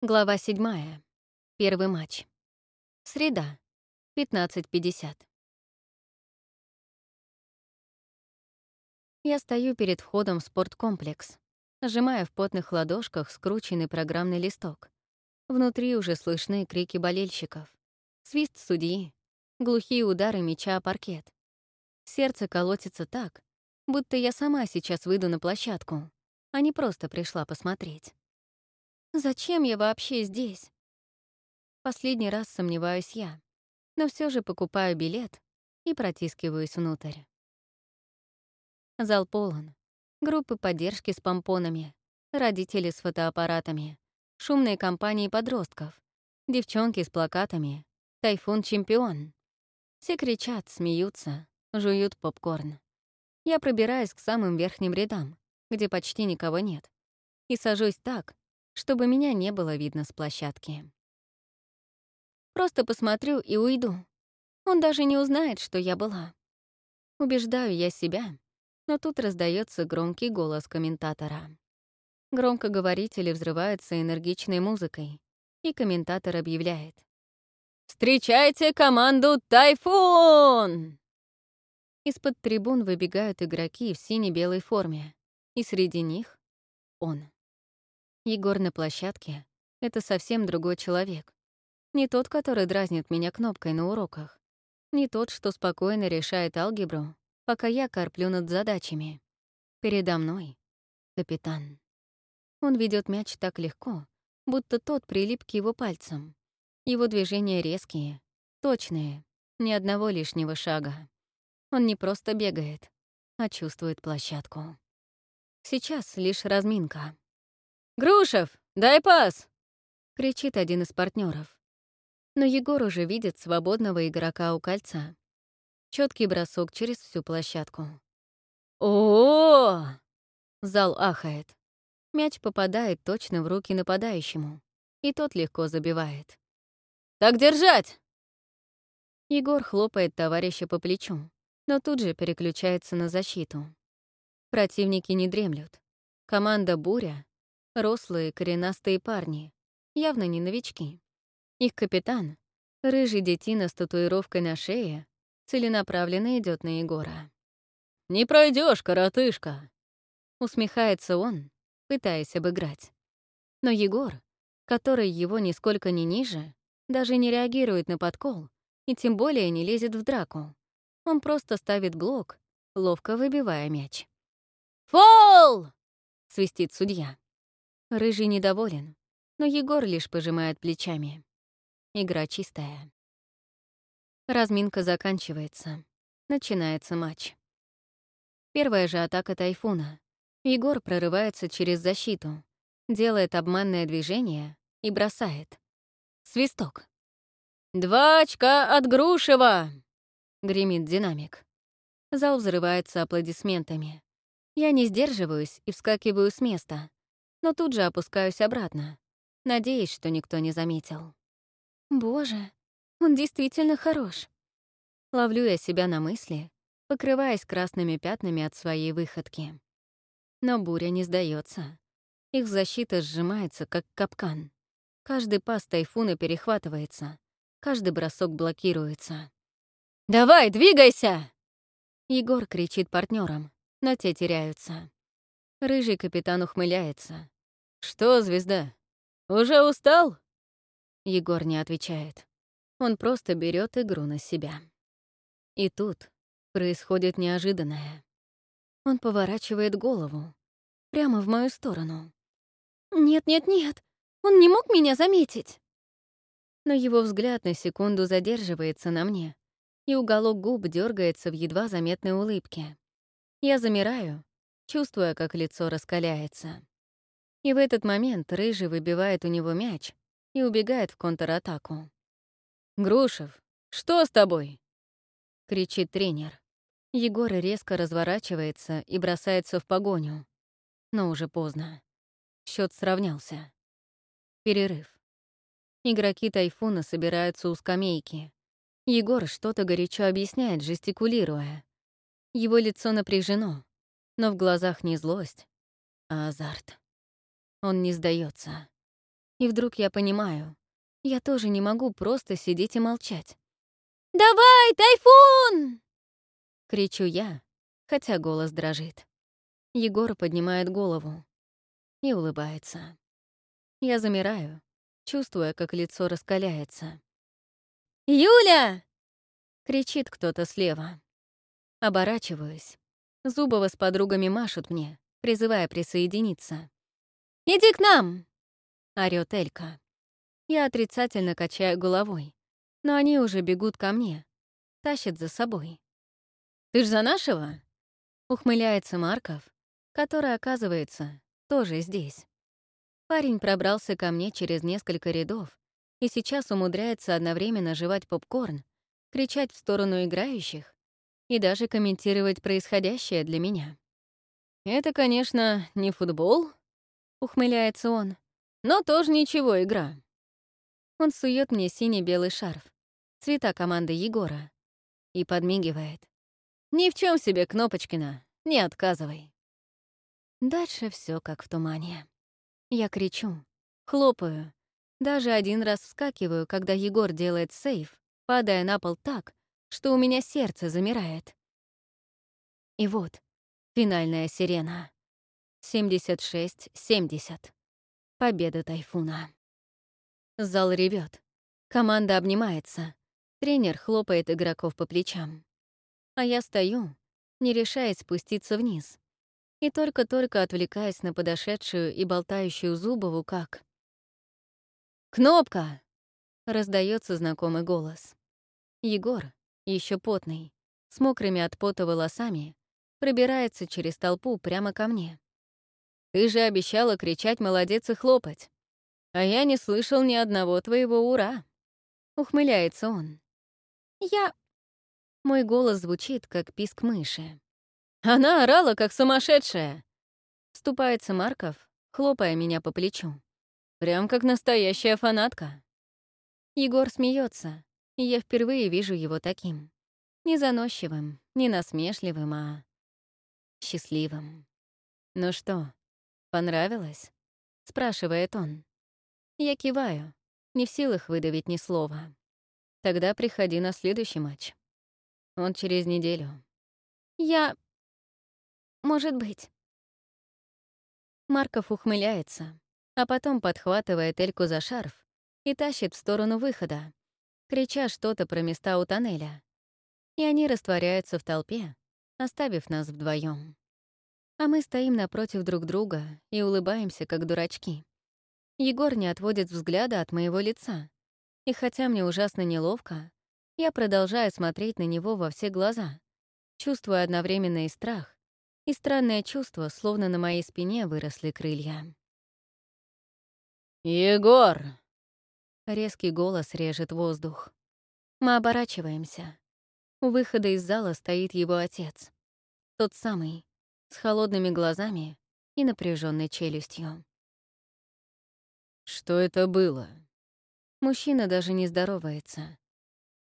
Глава 7. Первый матч. Среда. 15.50. Я стою перед входом в спорткомплекс, сжимая в потных ладошках скрученный программный листок. Внутри уже слышны крики болельщиков, свист судьи, глухие удары мяча о паркет. Сердце колотится так, будто я сама сейчас выйду на площадку, а не просто пришла посмотреть. Зачем я вообще здесь? Последний раз сомневаюсь я, но все же покупаю билет и протискиваюсь внутрь. Зал полон. Группы поддержки с помпонами, родители с фотоаппаратами, шумные компании подростков, девчонки с плакатами, тайфун-чемпион. Все кричат, смеются, жуют попкорн. Я пробираюсь к самым верхним рядам, где почти никого нет, и сажусь так, чтобы меня не было видно с площадки. Просто посмотрю и уйду. Он даже не узнает, что я была. Убеждаю я себя, но тут раздается громкий голос комментатора. Громкоговорители взрываются энергичной музыкой, и комментатор объявляет. «Встречайте команду «Тайфун»!» Из-под трибун выбегают игроки в сине-белой форме, и среди них — он. Егор на площадке — это совсем другой человек. Не тот, который дразнит меня кнопкой на уроках. Не тот, что спокойно решает алгебру, пока я корплю над задачами. Передо мной — капитан. Он ведет мяч так легко, будто тот прилип к его пальцам. Его движения резкие, точные, ни одного лишнего шага. Он не просто бегает, а чувствует площадку. Сейчас лишь разминка. «Грушев, дай пас!» — кричит один из партнеров. Но Егор уже видит свободного игрока у кольца. Четкий бросок через всю площадку. о, Зал ахает. Мяч попадает точно в руки нападающему, и тот легко забивает. «Так держать!» Егор хлопает товарища по плечу, но тут же переключается на защиту. Противники не дремлют. Команда «Буря» Рослые, коренастые парни, явно не новички. Их капитан, рыжий детина с татуировкой на шее, целенаправленно идет на Егора. «Не пройдешь, коротышка!» Усмехается он, пытаясь обыграть. Но Егор, который его нисколько не ниже, даже не реагирует на подкол и тем более не лезет в драку. Он просто ставит блок, ловко выбивая мяч. «Фол!» — свистит судья. Рыжий недоволен, но Егор лишь пожимает плечами. Игра чистая. Разминка заканчивается. Начинается матч. Первая же атака Тайфуна. Егор прорывается через защиту, делает обманное движение и бросает. Свисток. «Два очка от Грушева!» — гремит динамик. Зал взрывается аплодисментами. Я не сдерживаюсь и вскакиваю с места но тут же опускаюсь обратно, надеясь, что никто не заметил. Боже, он действительно хорош. Ловлю я себя на мысли, покрываясь красными пятнами от своей выходки. Но буря не сдается. Их защита сжимается, как капкан. Каждый пас тайфуна перехватывается, каждый бросок блокируется. «Давай, двигайся!» Егор кричит партнерам, но те теряются. Рыжий капитан ухмыляется. «Что, звезда, уже устал?» Егор не отвечает. Он просто берет игру на себя. И тут происходит неожиданное. Он поворачивает голову прямо в мою сторону. «Нет-нет-нет, он не мог меня заметить!» Но его взгляд на секунду задерживается на мне, и уголок губ дергается в едва заметной улыбке. Я замираю, чувствуя, как лицо раскаляется. И в этот момент Рыжий выбивает у него мяч и убегает в контратаку. «Грушев, что с тобой?» — кричит тренер. Егор резко разворачивается и бросается в погоню. Но уже поздно. Счет сравнялся. Перерыв. Игроки «Тайфуна» собираются у скамейки. Егор что-то горячо объясняет, жестикулируя. Его лицо напряжено, но в глазах не злость, а азарт. Он не сдается. И вдруг я понимаю, я тоже не могу просто сидеть и молчать. «Давай, тайфун!» — кричу я, хотя голос дрожит. Егор поднимает голову и улыбается. Я замираю, чувствуя, как лицо раскаляется. «Юля!» — кричит кто-то слева. Оборачиваюсь. Зубова с подругами машут мне, призывая присоединиться. «Иди к нам!» — орёт Элька. Я отрицательно качаю головой, но они уже бегут ко мне, тащат за собой. «Ты ж за нашего?» — ухмыляется Марков, который, оказывается, тоже здесь. Парень пробрался ко мне через несколько рядов и сейчас умудряется одновременно жевать попкорн, кричать в сторону играющих и даже комментировать происходящее для меня. «Это, конечно, не футбол», — ухмыляется он, «но тоже ничего игра». Он сует мне синий-белый шарф, цвета команды Егора, и подмигивает. «Ни в чем себе, Кнопочкина, не отказывай». Дальше все как в тумане. Я кричу, хлопаю, даже один раз вскакиваю, когда Егор делает сейф, падая на пол так, что у меня сердце замирает. И вот, финальная сирена. 76-70. Победа Тайфуна. Зал ревет. Команда обнимается. Тренер хлопает игроков по плечам. А я стою, не решаясь спуститься вниз. И только-только отвлекаясь на подошедшую и болтающую Зубову, как... «Кнопка!» — раздается знакомый голос. Егор, еще потный, с мокрыми от пота волосами, пробирается через толпу прямо ко мне. «Ты же обещала кричать «молодец» и хлопать. А я не слышал ни одного твоего «ура». Ухмыляется он. Я... Мой голос звучит, как писк мыши. Она орала, как сумасшедшая. Вступается Марков, хлопая меня по плечу. Прям как настоящая фанатка. Егор смеется, и я впервые вижу его таким. Не заносчивым, не насмешливым, а счастливым. «Ну что, понравилось?» — спрашивает он. Я киваю, не в силах выдавить ни слова. Тогда приходи на следующий матч. Он через неделю. Я... Может быть. Марков ухмыляется, а потом подхватывает Эльку за шарф и тащит в сторону выхода, крича что-то про места у тоннеля. И они растворяются в толпе, оставив нас вдвоем. А мы стоим напротив друг друга и улыбаемся, как дурачки. Егор не отводит взгляда от моего лица. И хотя мне ужасно неловко, я продолжаю смотреть на него во все глаза, чувствуя одновременно и страх, и странное чувство, словно на моей спине выросли крылья. «Егор!» Резкий голос режет воздух. Мы оборачиваемся. У выхода из зала стоит его отец. Тот самый, с холодными глазами и напряженной челюстью. Что это было? Мужчина даже не здоровается.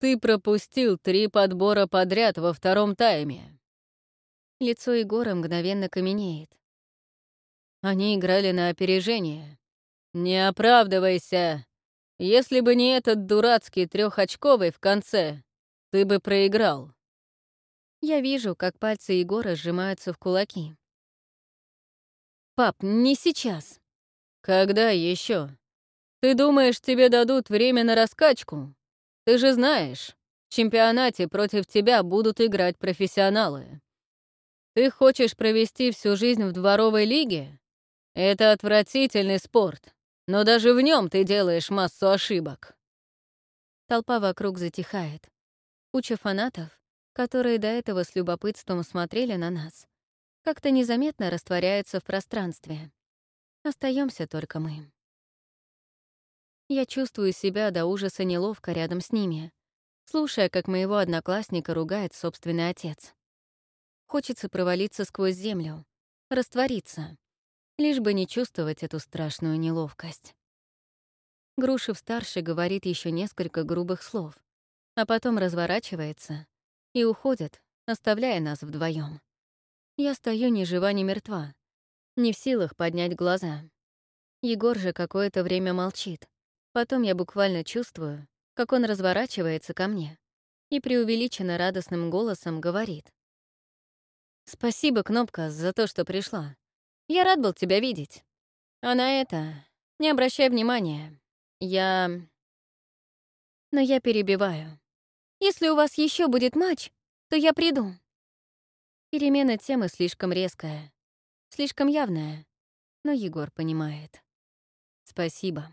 Ты пропустил три подбора подряд во втором тайме. Лицо Егора мгновенно каменеет. Они играли на опережение. Не оправдывайся. Если бы не этот дурацкий трехочковый в конце, ты бы проиграл. Я вижу, как пальцы Егора сжимаются в кулаки. «Пап, не сейчас!» «Когда еще? Ты думаешь, тебе дадут время на раскачку? Ты же знаешь, в чемпионате против тебя будут играть профессионалы. Ты хочешь провести всю жизнь в дворовой лиге? Это отвратительный спорт, но даже в нем ты делаешь массу ошибок». Толпа вокруг затихает. Куча фанатов, которые до этого с любопытством смотрели на нас, как-то незаметно растворяются в пространстве. Остаемся только мы. Я чувствую себя до ужаса неловко рядом с ними, слушая, как моего одноклассника ругает собственный отец. Хочется провалиться сквозь землю, раствориться, лишь бы не чувствовать эту страшную неловкость. Грушев-старший говорит еще несколько грубых слов, а потом разворачивается и уходит, оставляя нас вдвоем. Я стою ни жива, ни мертва, не в силах поднять глаза. Егор же какое-то время молчит. Потом я буквально чувствую, как он разворачивается ко мне и преувеличенно радостным голосом говорит. «Спасибо, Кнопка, за то, что пришла. Я рад был тебя видеть. А на это не обращай внимания. Я...» Но я перебиваю. «Если у вас еще будет матч, то я приду». Перемена темы слишком резкая, слишком явная, но Егор понимает. Спасибо.